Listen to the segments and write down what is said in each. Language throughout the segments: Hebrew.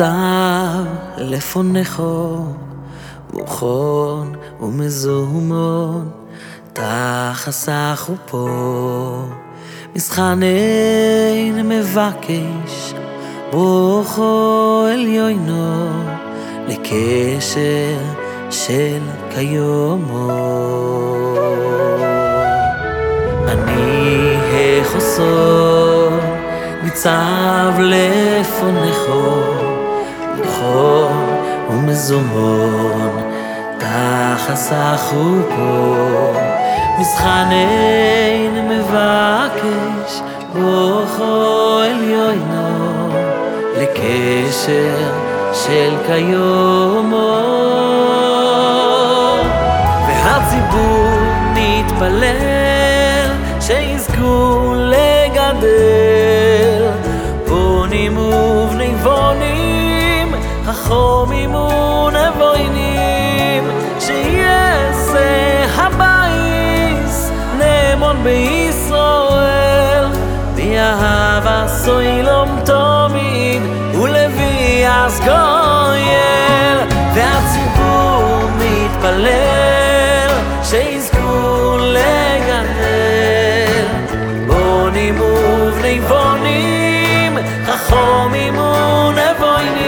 ניצב לפונך מוכון ומזומון תחסך ופה מסחנן מבקש ברוכו עליונו לקשר של כיומו. אני החוסון ניצב לפונכו ומזומון תחסכו פה מסחנן מבקש ברוכו עליונו לקשר של כיומו. והציבור מתפלל שיזכו לגדל. בונים ובני בונים חכומים ונבוינים גויל והציבור מתפלל שיזכו לגדל בונים ובני חכומים ונבוינים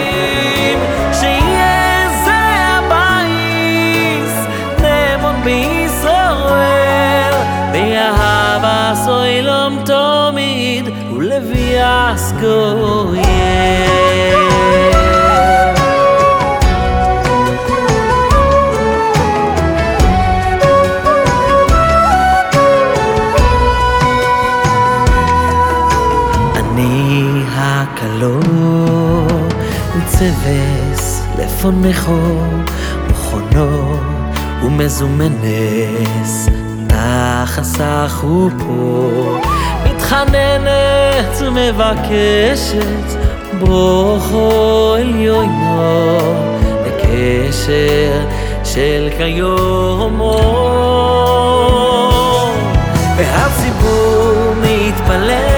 שיהיה זה הבייס נאמון בישראל. ויאהב הסוילום תמיד ולוי אז מצבס לפונכו מוכונו ומזומנס. תחסך ופה מתחננת ומבקשת ברוכו עליונו לקשר של כיומו. והציבור מתפלל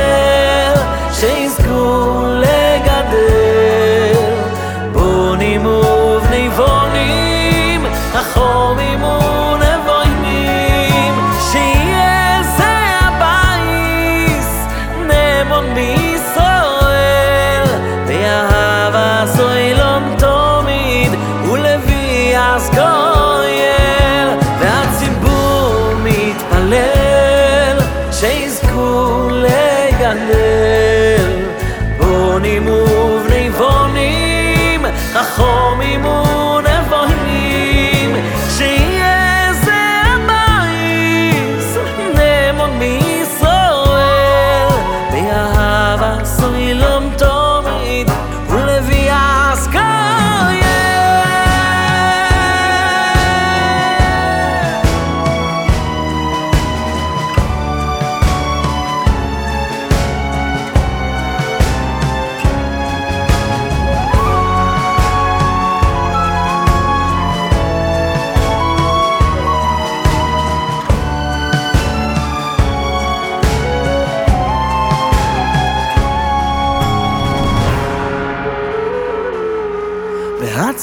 ולוי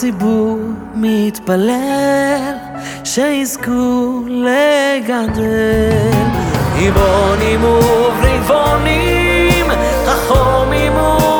והציבור מתפלל שיזכו לגדל. איבונים ובני בונים חכומים ונבוינים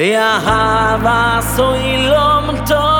ואהבה עשוי לום טוב